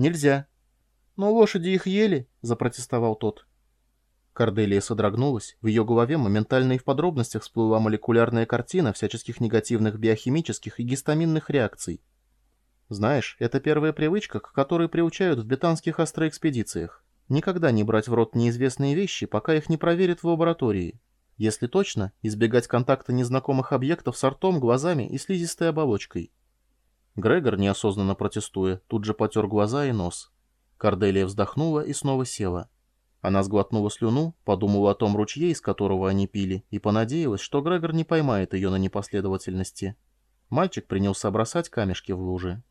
«Нельзя». «Но лошади их ели», — запротестовал тот. Корделия содрогнулась, в ее голове моментально и в подробностях всплыла молекулярная картина всяческих негативных биохимических и гистаминных реакций. Знаешь, это первая привычка, к которой приучают в бетанских астроэкспедициях. Никогда не брать в рот неизвестные вещи, пока их не проверят в лаборатории. Если точно, избегать контакта незнакомых объектов с ртом, глазами и слизистой оболочкой. Грегор, неосознанно протестуя, тут же потер глаза и нос. Корделия вздохнула и снова села. Она сглотнула слюну, подумала о том ручье, из которого они пили, и понадеялась, что Грегор не поймает ее на непоследовательности. Мальчик принялся бросать камешки в лужи.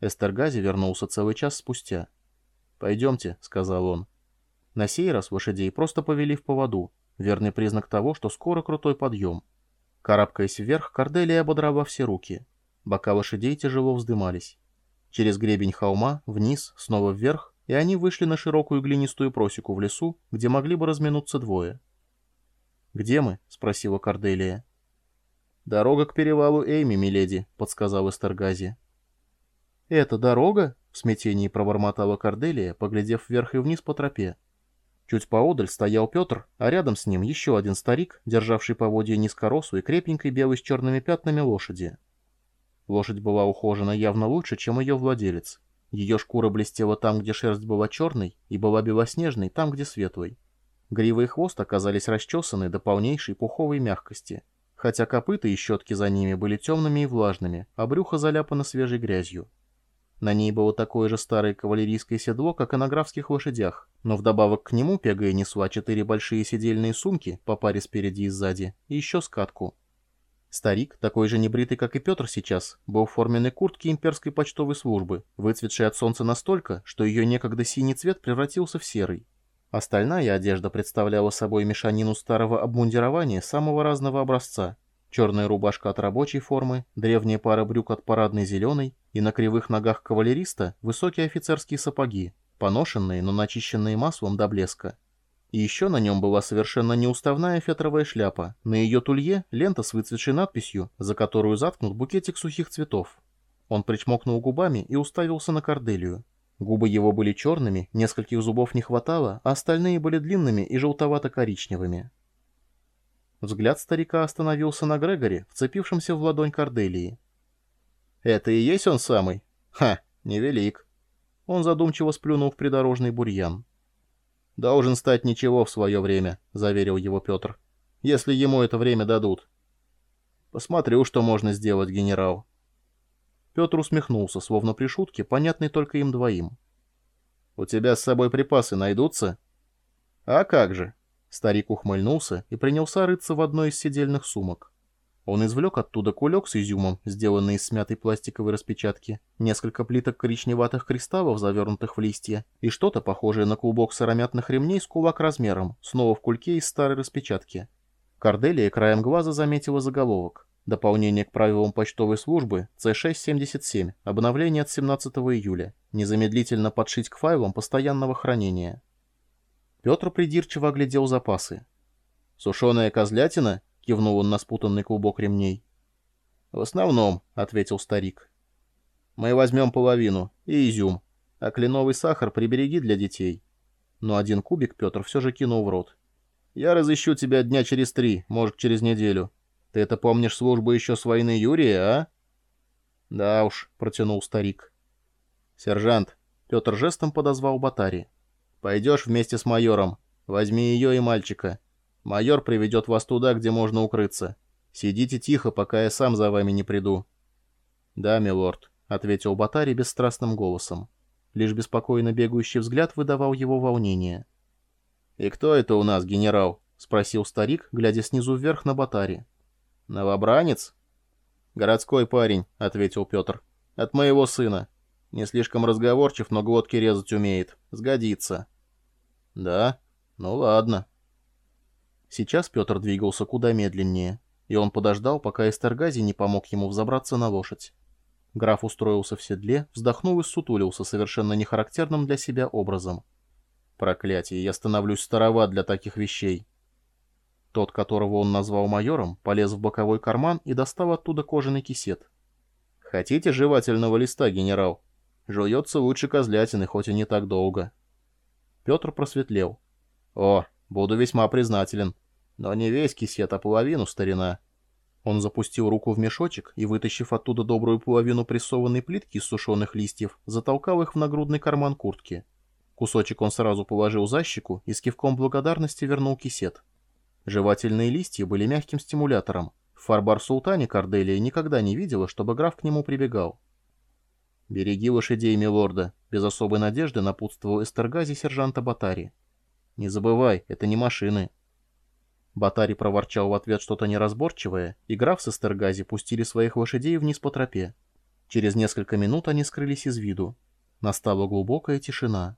Эстергази вернулся целый час спустя. «Пойдемте», — сказал он. На сей раз лошадей просто повели в поводу, верный признак того, что скоро крутой подъем. Карабкаясь вверх, Корделия ободрала все руки. Бока лошадей тяжело вздымались. Через гребень холма, вниз, снова вверх, и они вышли на широкую глинистую просеку в лесу, где могли бы разминуться двое. «Где мы?» — спросила Корделия. «Дорога к перевалу Эйми, миледи», — подсказал Эстергази. «Это дорога?» — в смятении пробормотала Корделия, поглядев вверх и вниз по тропе. Чуть поодаль стоял Петр, а рядом с ним еще один старик, державший поводья низкоросу и крепенькой белой с черными пятнами лошади. Лошадь была ухожена явно лучше, чем ее владелец. Ее шкура блестела там, где шерсть была черной, и была белоснежной там, где светлой. Грива и хвост оказались расчесаны до полнейшей пуховой мягкости, хотя копыта и щетки за ними были темными и влажными, а брюхо заляпано свежей грязью. На ней было такое же старое кавалерийское седло, как и на графских лошадях, но вдобавок к нему Пегая несла четыре большие седельные сумки, по паре спереди и сзади, и еще скатку. Старик, такой же небритый, как и Петр сейчас, был в форменной куртке имперской почтовой службы, выцветшей от солнца настолько, что ее некогда синий цвет превратился в серый. Остальная одежда представляла собой мешанину старого обмундирования самого разного образца. Черная рубашка от рабочей формы, древняя пара брюк от парадной зеленой и на кривых ногах кавалериста высокие офицерские сапоги, поношенные, но начищенные маслом до блеска. И еще на нем была совершенно неуставная фетровая шляпа. На ее тулье лента с выцветшей надписью, за которую заткнут букетик сухих цветов. Он причмокнул губами и уставился на Корделию. Губы его были черными, нескольких зубов не хватало, а остальные были длинными и желтовато-коричневыми. Взгляд старика остановился на Грегоре, вцепившемся в ладонь Корделии. «Это и есть он самый? Ха, невелик». Он задумчиво сплюнул в придорожный бурьян. «Должен стать ничего в свое время», — заверил его Петр. «Если ему это время дадут». «Посмотрю, что можно сделать, генерал». Петр усмехнулся, словно при шутке, понятной только им двоим. «У тебя с собой припасы найдутся?» «А как же?» Старик ухмыльнулся и принялся рыться в одной из сидельных сумок. Он извлек оттуда кулек с изюмом, сделанный из смятой пластиковой распечатки, несколько плиток коричневатых кристаллов, завернутых в листья, и что-то похожее на клубок сыромятных ремней с кулак размером, снова в кульке из старой распечатки. Корделия краем глаза заметила заголовок. Дополнение к правилам почтовой службы C677, обновление от 17 июля. Незамедлительно подшить к файлам постоянного хранения. Петр придирчиво оглядел запасы. «Сушеная козлятина?» — кивнул он на спутанный клубок ремней. «В основном», — ответил старик. «Мы возьмем половину и изюм, а кленовый сахар прибереги для детей». Но один кубик Петр все же кинул в рот. «Я разыщу тебя дня через три, может, через неделю. Ты это помнишь службу еще с войны Юрия, а?» «Да уж», — протянул старик. «Сержант», — Петр жестом подозвал Батари. «Пойдешь вместе с майором. Возьми ее и мальчика. Майор приведет вас туда, где можно укрыться. Сидите тихо, пока я сам за вами не приду». «Да, милорд», — ответил Батари бесстрастным голосом. Лишь беспокойно бегающий взгляд выдавал его волнение. «И кто это у нас, генерал?» — спросил старик, глядя снизу вверх на Батари. «Новобранец?» «Городской парень», — ответил Петр. «От моего сына. Не слишком разговорчив, но глотки резать умеет. Сгодится». «Да? Ну ладно». Сейчас Петр двигался куда медленнее, и он подождал, пока Эстергази не помог ему взобраться на лошадь. Граф устроился в седле, вздохнул и сутулился совершенно нехарактерным для себя образом. «Проклятие, я становлюсь староват для таких вещей». Тот, которого он назвал майором, полез в боковой карман и достал оттуда кожаный кисет. «Хотите жевательного листа, генерал?» Жуется лучше козлятины, хоть и не так долго. Петр просветлел. О, буду весьма признателен. Но не весь кисет, а половину, старина. Он запустил руку в мешочек и, вытащив оттуда добрую половину прессованной плитки из сушеных листьев, затолкал их в нагрудный карман куртки. Кусочек он сразу положил за щеку и с кивком благодарности вернул кисет. Жевательные листья были мягким стимулятором. Фарбар-Султане Корделия никогда не видела, чтобы граф к нему прибегал. «Береги лошадей, милорда», — без особой надежды напутствовал Эстергази сержанта Батари. «Не забывай, это не машины». Батари проворчал в ответ что-то неразборчивое, и граф с Эстергази пустили своих лошадей вниз по тропе. Через несколько минут они скрылись из виду. Настала глубокая тишина.